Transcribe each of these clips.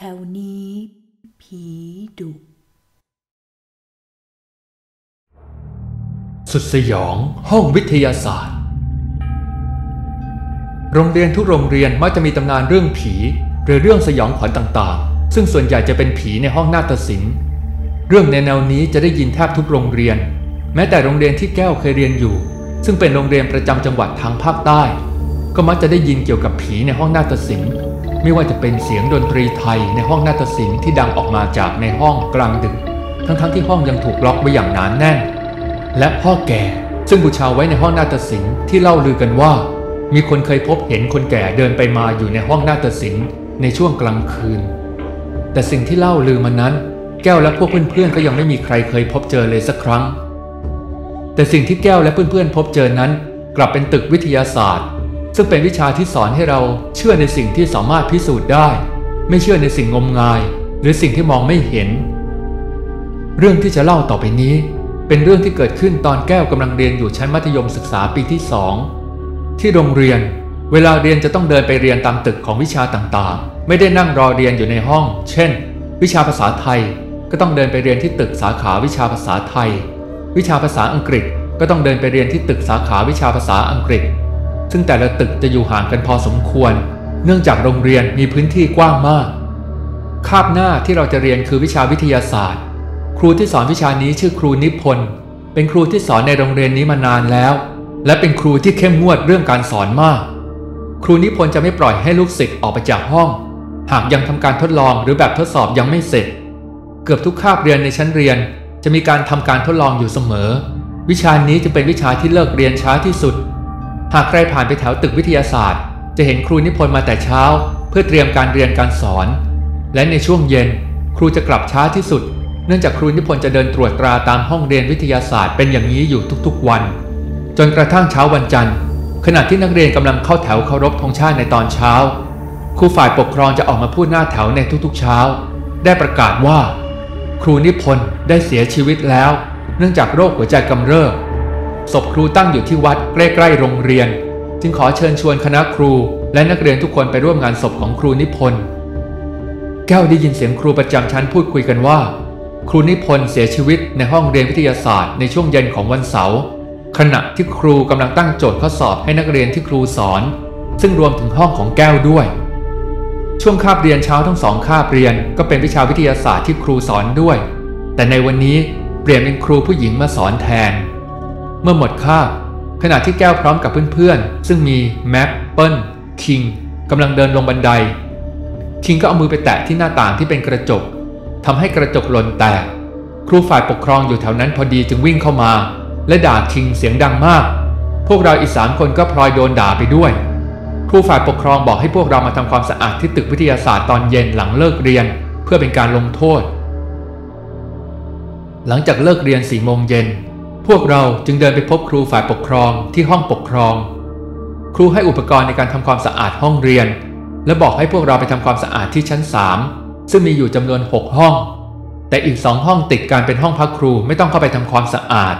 แถวนี้ ผีดุ สุดสยองห้องวิทยาศาสตร์ โรงเรียนทุกโรงเรียนมักจะมีตำนานเรื่องผี หรือเรื่องสยองขวัญต่างๆ ซึ่งส่วนใหญ่จะเป็นผีในห้องนาฏศิลป์ เรื่องในแนวนี้จะได้ยินแทบทุกโรงเรียน แม้แต่โรงเรียนที่แก้วเคยเรียนอยู่ ซึ่งเป็นโรงเรียนประจำจังหวัดทางภาคใต้ ก็มักจะได้ยินเกี่ยวกับผีในห้องนาฏศิลป์ ไม่ว่าจะเป็นเสียงดนตรีไทยในห้องนาฏศิลป์ที่ดังออกมาจากในห้องกลางดึก ทั้งๆที่ห้องยังถูกล็อกไว้อย่างหนานแน่น และพ่อแก่ซึ่งบูชาไว้ในห้องนาฏศิลป์ที่เล่าลือกันว่า มีคนเคยพบเห็นคนแก่เดินไปมาอยู่ในห้องนาฏศิลป์ในช่วงกลางคืน แต่สิ่งที่เล่าลือมานั้น แก้วและพวกเพื่อนๆก็ยังไม่มีใครเคยพบเจอเลยสักครั้ง แต่สิ่งที่แก้วและเพื่อนๆพบเจอนั้น กลับเป็นตึกวิทยาศาสตร์ ซึ่งเป็นวิชาที่สอนให้เราเชื่อในสิ่งที่สามารถพิสูจน์ได้ ไม่เชื่อในสิ่งงมงาย หรือสิ่งที่มองไม่เห็น เรื่องที่จะเล่าต่อไปนี้ เป็นเรื่องที่เกิดขึ้นตอนแก้วกำลังเรียนอยู่ชั้นมัธยมศึกษาปีที่สองที่โรงเรียน เวลาเรียนจะต้องเดินไปเรียนตามตึกของวิชาต่างๆ ไม่ได้นั่งรอเรียนอยู่ในห้อง เช่น วิชาภาษาไทยก็ต้องเดินไปเรียนที่ตึกสาขาวิชาภาษาไทย วิชาภาษาอังกฤษก็ต้องเดินไปเรียนที่ตึกสาขาวิชาภาษาอังกฤษ ซึ่งแต่ละตึกจะอยู่ห่างกันพอสมควร เนื่องจากโรงเรียนมีพื้นที่กว้างมาก คาบหน้าที่เราจะเรียนคือวิชาวิทยาศาสตร์ ครูที่สอนวิชานี้ชื่อครูนิพนธ์ เป็นครูที่สอนในโรงเรียนนี้มานานแล้ว และเป็นครูที่เข้มงวดเรื่องการสอนมาก ครูนิพนธ์จะไม่ปล่อยให้ลูกศิษย์ออกไปจากห้อง หากยังทำการทดลองหรือแบบทดสอบยังไม่เสร็จ เกือบทุกคาบเรียนในชั้นเรียน จะมีการทำการทดลองอยู่เสมอ วิชานี้จึงเป็นวิชาที่เลิกเรียนช้าที่สุด หากใครผ่านไปแถวตึกวิทยาศาสตร์ จะเห็นครูนิพนธ์มาแต่เช้า เพื่อเตรียมการเรียนการสอน และในช่วงเย็น ครูจะกลับช้าที่สุด เนื่องจากครูนิพนธ์จะเดินตรวจตราตามห้องเรียนวิทยาศาสตร์เป็นอย่างนี้อยู่ทุกๆวัน จนกระทั่งเช้าวันจันทร์ ขณะที่นักเรียนกำลังเข้าแถวเคารพธงชาติในตอนเช้า ครูฝ่ายปกครองจะออกมาพูดหน้าแถวในทุกๆเช้า ได้ประกาศว่า ครูนิพนธ์ได้เสียชีวิตแล้ว เนื่องจากโรคหัวใจกำเริบ ศพครูตั้งอยู่ที่วัดใกล้ๆโรงเรียน จึงขอเชิญชวนคณะครูและนักเรียนทุกคนไปร่วมงานศพของครูนิพนธ์แก้วได้ยินเสียงครูประจำชั้นพูดคุยกันว่า ครูนิพนธ์เสียชีวิตในห้องเรียนวิทยาศาสตร์ในช่วงเย็นของวันเสาร์ขณะที่ครูกำลังตั้งโจทย์ข้อสอบให้นักเรียนที่ครูสอน ซึ่งรวมถึงห้องของแก้วด้วย ช่วงคาบเรียนเช้าทั้งสองคาบเรียนก็เป็นวิชาวิทยาศาสตร์ที่ครูสอนด้วย แต่ในวันนี้เปลี่ยนเป็นครูผู้หญิงมาสอนแทน เมื่อหมดคาบขณะที่แก้วพร้อมกับเพื่อนๆ ซึ่งมีแม็กเปิลคิงกำลังเดินลงบันได คิงก็เอามือไปแตะที่หน้าต่างที่เป็นกระจกทำให้กระจกหล่นแตก ครูฝ่ายปกครองอยู่แถวนั้นพอดีจึงวิ่งเข้ามา และด่าคิงเสียงดังมาก พวกเราอีกสามคนก็พลอยโดนด่าไปด้วย ครูฝ่ายปกครองบอกให้พวกเรามาทำความสะอาดที่ตึกวิทยาศาสตร์ตอนเย็นหลังเลิกเรียน เพื่อเป็นการลงโทษ หลังจากเลิกเรียนสี่โมงเย็น พวกเราจึงเดินไปพบครูฝ่ายปกครองที่ห้องปกครอง ครูให้อุปกรณ์ในการทำความสะอาดห้องเรียน และบอกให้พวกเราไปทำความสะอาดที่ชั้น 3 ซึ่งมีอยู่จำนวน 6 ห้อง แต่อีกสองห้องติดกันเป็นห้องพักครูไม่ต้องเข้าไปทำความสะอาด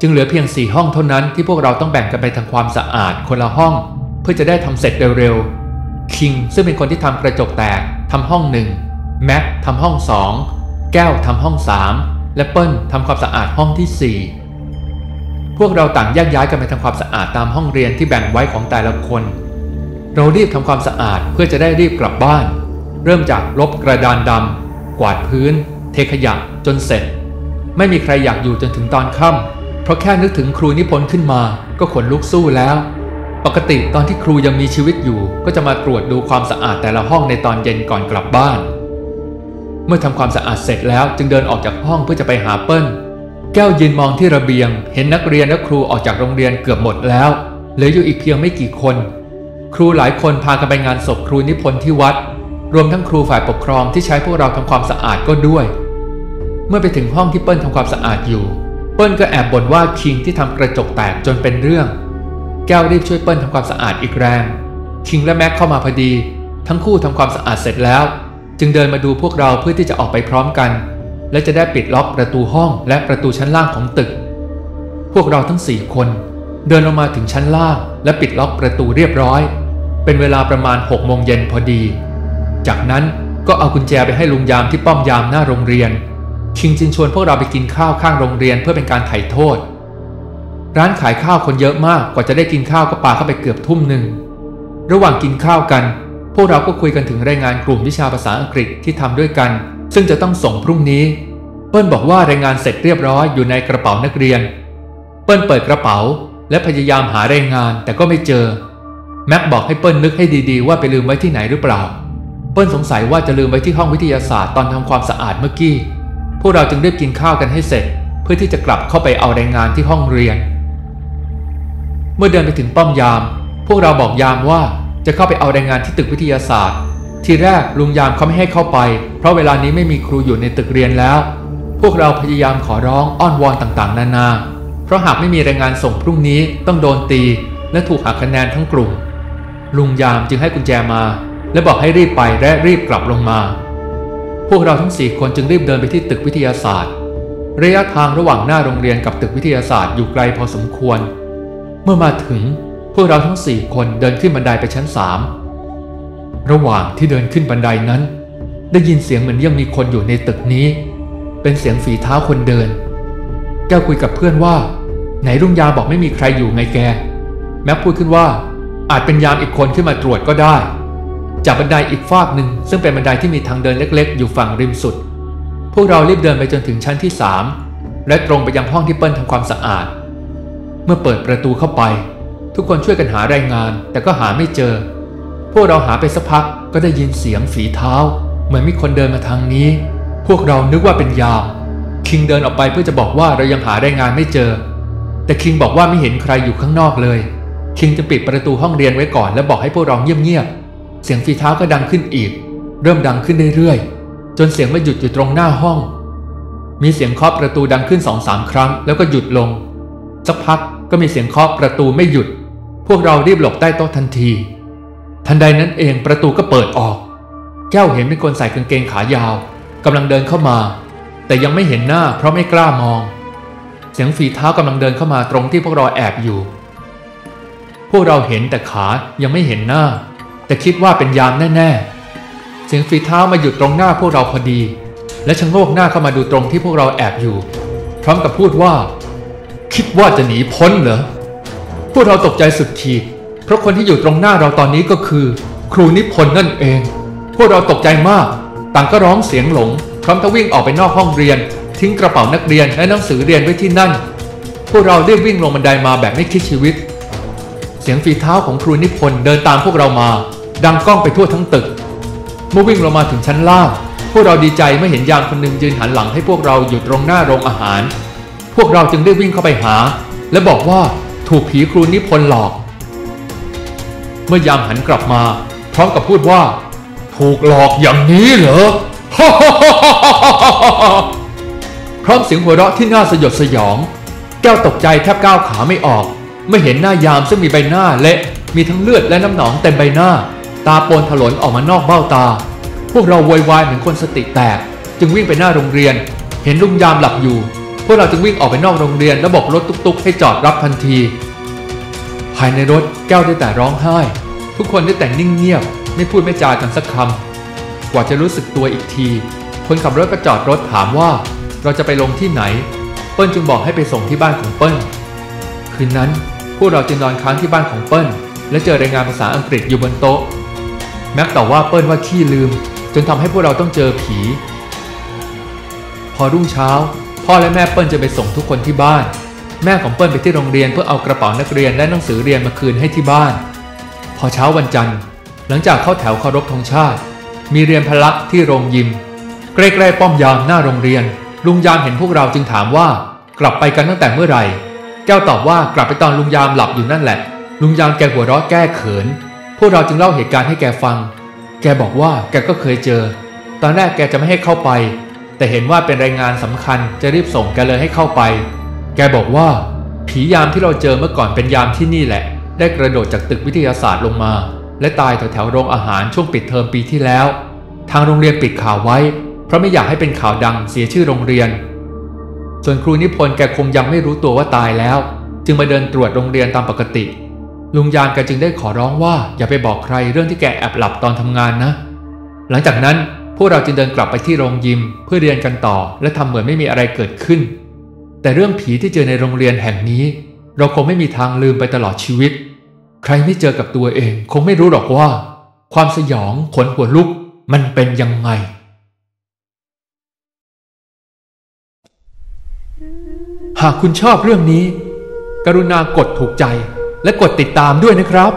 จึงเหลือเพียง 4 ห้องเท่านั้นที่พวกเราต้องแบ่งกันไปทำความสะอาดคนละห้อง เพื่อจะได้ทำเสร็จเร็วๆคิงซึ่งเป็นคนที่ทำกระจกแตกทำห้องหนึ่งแม็กทำห้องสองแก้วทำห้องสามและเปิ้ลทำความสะอาดห้องที่สี่ พวกเราต่างแยกย้ายกันไปทำความสะอาดตามห้องเรียนที่แบ่งไว้ของแต่ละคน เรารีบทำความสะอาดเพื่อจะได้รีบกลับบ้าน เริ่มจากลบกระดานดำกวาดพื้น เทขยะจนเสร็จ ไม่มีใครอยากอยู่จนถึงตอนค่ำเพราะแค่นึกถึงครูนิพนธ์ขึ้นมา ก็ขนลุกสู้แล้ว ปกติตอนที่ครูยังมีชีวิตอยู่ ก็จะมาตรวจดูความสะอาดแต่ละห้องในตอนเย็นก่อนกลับบ้าน เมื่อทำความสะอาดเสร็จแล้วจึงเดินออกจากห้องเพื่อจะไปหาเปิ้ล แก้วยืนมองที่ระเบียง เห็นนักเรียนและครูออกจากโรงเรียนเกือบหมดแล้วเหลืออยู่อีกเพียงไม่กี่คน ครูหลายคนพากันไปงานศพครูนิพนธ์ที่วัด รวมทั้งครูฝ่ายปกครองที่ใช้พวกเราทำความสะอาดก็ด้วย เมื่อไปถึงห้องที่เปิ้ลทำความสะอาดอยู่ เปิ้ลก็แอบบ่นว่าคิงที่ทำกระจกแตกจนเป็นเรื่อง แก้วรีบช่วยเปิ้ลทำความสะอาดอีกแรง คิงและแม็กเข้ามาพอดี ทั้งคู่ทำความสะอาดเสร็จแล้ว จึงเดินมาดูพวกเราเพื่อที่จะออกไปพร้อมกัน และจะได้ปิดล็อกประตูห้องและประตูชั้นล่างของตึก พวกเราทั้งสี่คนเดินลงมาถึงชั้นล่าง และปิดล็อกประตูเรียบร้อย เป็นเวลาประมาณ6โมงเย็นพอดี จากนั้นก็เอากุญแจไปให้ลุงยามที่ป้อมยามหน้าโรงเรียนคิงจึงชวนพวกเราไปกินข้าวข้างโรงเรียนเพื่อเป็นการไถ่โทษ ร้านขายข้าวคนเยอะมากกว่าจะได้กินข้าวก็ปาเข้าไปเกือบทุ่มหนึ่ง ระหว่างกินข้าวกัน พวกเราก็คุยกันถึงรายงานกลุ่มวิชาภาษาอังกฤษที่ทำด้วยกัน ซึ่งจะต้องส่งพรุ่งนี้ เปิ้ลบอกว่ารายงานเสร็จเรียบร้อยอยู่ในกระเป๋านักเรียน เปิ้ลเปิดกระเป๋า และพยายามหารายงานแต่ก็ไม่เจอ แม็กบอกให้เปิ้ลนึกให้ดีๆ ว่าไปลืมไว้ที่ไหนหรือเปล่า เปิ้ลสงสัยว่าจะลืมไว้ที่ห้องวิทยาศาสตร์ตอนทำความสะอาดเมื่อกี้ พวกเราจึงรีบกินข้าวกันให้เสร็จ เพื่อที่จะกลับเข้าไปเอารายงานที่ห้องเรียน เมื่อเดินไปถึงป้อมยาม พวกเราบอกยามว่าจะเข้าไปเอารายงานที่ตึกวิทยาศาสตร์ ทีแรกลุงยามเขาไม่ให้เข้าไป เพราะเวลานี้ไม่มีครูอยู่ในตึกเรียนแล้ว พวกเราพยายามขอร้องอ้อนวอนต่างๆ นานา เพราะหากไม่มีรายงานส่งพรุ่งนี้ต้องโดนตี และถูกหักคะแนนทั้งกลุ่ม ลุงยามจึงให้กุญแจมา และบอกให้รีบไปและรีบกลับลงมา พวกเราทั้งสี่คนจึงรีบเดินไปที่ตึกวิทยาศาสตร์ ระยะทางระหว่างหน้าโรงเรียนกับตึกวิทยาศาสตร์อยู่ไกลพอสมควร เมื่อมาถึงพวกเราทั้งสี่คนเดินขึ้นบันไดไปชั้นสาม ระหว่างที่เดินขึ้นบันไดนั้น ได้ยินเสียงเหมือนยังมีคนอยู่ในตึกนี้ เป็นเสียงฝีเท้าคนเดิน แก้วคุยกับเพื่อนว่า ไหนลุงยาบอกไม่มีใครอยู่ไงแก แม็กพูดขึ้นว่า อาจเป็นยามอีกคนขึ้นมาตรวจก็ได้ จากบันไดอีกฟากหนึ่งซึ่งเป็นบันไดที่มีทางเดินเล็ก ๆ อยู่ฝั่งริมสุด พวกเรารีบเดินไปจนถึงชั้นที่สามและตรงไปยังห้องที่เปิ้ลทำความสะอาด เมื่อเปิดประตูเข้าไป ทุกคนช่วยกันหารายงาน แต่ก็หาไม่เจอ พวกเราหาไปสักพักก็ได้ยินเสียงฝีเท้า เหมือนมีคนเดินมาทางนี้ พวกเรานึกว่าเป็นยาม คิงเดินออกไปเพื่อจะบอกว่าเรายังหารายงานไม่เจอ แต่คิงบอกว่าไม่เห็นใครอยู่ข้างนอกเลย คิงจะปิดประตูห้องเรียนไว้ก่อนแล้วบอกให้พวกเราเงียบๆเสียงฝีเท้าก็ดังขึ้นอีก เริ่มดังขึ้นเรื่อยๆจนเสียงมาหยุดอยู่ตรงหน้าห้อง มีเสียงเคาะประตูดังขึ้นสองสามครั้ง แล้วก็หยุดลง สักพักก็มีเสียงเคาะประตูไม่หยุด พวกเรารีบหลบใต้โต๊ะทันที ทันใดนั้นเองประตูก็เปิดออก แก้วเห็นเป็นคนใส่กางเกงขายาวกำลังเดินเข้ามา แต่ยังไม่เห็นหน้าเพราะไม่กล้ามอง เสียงฝีเท้ากำลังเดินเข้ามาตรงที่พวกเราแอบอยู่ พวกเราเห็นแต่ขายังไม่เห็นหน้า แต่คิดว่าเป็นยามแน่ๆ เสียงฝีเท้ามาหยุดตรงหน้าพวกเราพอดี และชะโงกหน้าเข้ามาดูตรงที่พวกเราแอบอยู่ พร้อมกับพูดว่า คิดว่าจะหนีพ้นเหรอพวกเราตกใจสุดขีด ราะคนที่อยู่ตรงหน้าเราตอนนี้ก็คือ ครูนิพนธ์นั่นเอง พวกเราตกใจมาก ต่างก็ร้องเสียงหลง พร้อมทั้งวิ่งออกไปนอกห้องเรียน ทิ้งกระเป๋านักเรียนและหนังสือเรียนไว้ที่นั่น พวกเราเรียบวิ่งลงบันไดมาแบบไม่คิดชีวิต เสียงฝีเท้าของครูนิพนธ์เดินตามพวกเรามา ดังก้องไปทั่วทั้งตึก เมื่อวิ่งลงมาถึงชั้นล่าง พวกเราดีใจเมื่อเห็นยามคนหนึ่งยืนหันหลังให้พวกเราอยู่ตรงหน้าโรงอาหาร พวกเราจึงได้วิ่งเข้าไปหา และบอกว่าถูกผีครูนิพนธ์หลอก เมื่อยามหันกลับมา พร้อมกับพูดว่า ถูกหลอกอย่างนี้เหรอพร้อมเสียงหัวเราะที่น่าสยดสยอง แก้วตกใจแทบก้าวขาไม่ออกเมื่อเห็นหน้ายามซึ่งมีใบหน้าเละมีทั้งเลือดและน้ำหนองเต็มใบหน้า ตาโปนถลนออกมานอกเบ้าตา พวกเราโวยวายเหมือนคนสติแตก จึงวิ่งไปหน้าโรงเรียน เห็นลุงยามหลับอยู่ พวกเราจึงวิ่งออกไปนอกโรงเรียนแล้วบอกรถตุ๊กๆ ให้จอดรับทันที ภายในรถแก้วได้แต่ร้องไห้ ทุกคนได้แต่นิ่งเงียบ ไม่พูดไม่จากันสักคำ กว่าจะรู้สึกตัวอีกที คนขับรถก็จอดรถถามว่า เราจะไปลงที่ไหน เปิ้ลจึงบอกให้ไปส่งที่บ้านของเปิ้ล คืนนั้นพวกเราจึงนอนค้างที่บ้านของเปิ้ล และเจอรายงานภาษาอังกฤษอยู่บนโต๊ะ แม็กต่อว่าเปิ้ลว่าขี้ลืม จนทำให้พวกเราต้องเจอผี พอรุ่งเช้า พ่อและแม่เปิ้ลจะไปส่งทุกคนที่บ้าน แม่ของเปิ้ลไปที่โรงเรียนเพื่อเอากระเป๋านักเรียนและหนังสือเรียนมาคืนให้ที่บ้าน พอเช้าวันจันทร์ หลังจากเข้าแถวเคารพธงชาติ มีเรียนพละที่โรงยิม ใกล้ๆป้อมยามหน้าโรงเรียน ลุงยามเห็นพวกเราจึงถามว่ากลับไปกันตั้งแต่เมื่อไหร่ แก้วตอบว่ากลับไปตอนลุงยามหลับอยู่นั่นแหละ ลุงยามแกหัวเราะแก้เขิน พวกเราจึงเล่าเหตุการณ์ให้แกฟัง แกบอกว่าแกก็เคยเจอ ตอนแรกแกจะไม่ให้เข้าไป แต่เห็นว่าเป็นรายงานสำคัญจะรีบส่งแกเลยให้เข้าไป แกบอกว่า ผียามที่เราเจอเมื่อก่อนเป็นยามที่นี่แหละ ได้กระโดดจากตึกวิทยาศาสตร์ลงมา และตายแถวๆโรงอาหารช่วงปิดเทอมปีที่แล้ว ทางโรงเรียนปิดข่าวไว้ เพราะไม่อยากให้เป็นข่าวดังเสียชื่อโรงเรียน ส่วนครูนิพนธ์แกคงยังไม่รู้ตัวว่าตายแล้ว จึงมาเดินตรวจโรงเรียนตามปกติ ลุงยามแกจึงได้ขอร้องว่าอย่าไปบอกใครเรื่องที่แกแอบหลับตอนทำงานนะ หลังจากนั้นพวกเราจึงเดินกลับไปที่โรงยิมเพื่อเรียนกันต่อ และทำเหมือนไม่มีอะไรเกิดขึ้น แต่เรื่องผีที่เจอในโรงเรียนแห่งนี้เราคงไม่มีทางลืมไปตลอดชีวิต ใครไม่เจอกับตัวเอง คงไม่รู้หรอกว่า ความสยองขนหัวลุกมันเป็นยังไง หากคุณชอบเรื่องนี้ กรุณากดถูกใจและกดติดตามด้วยนะครับ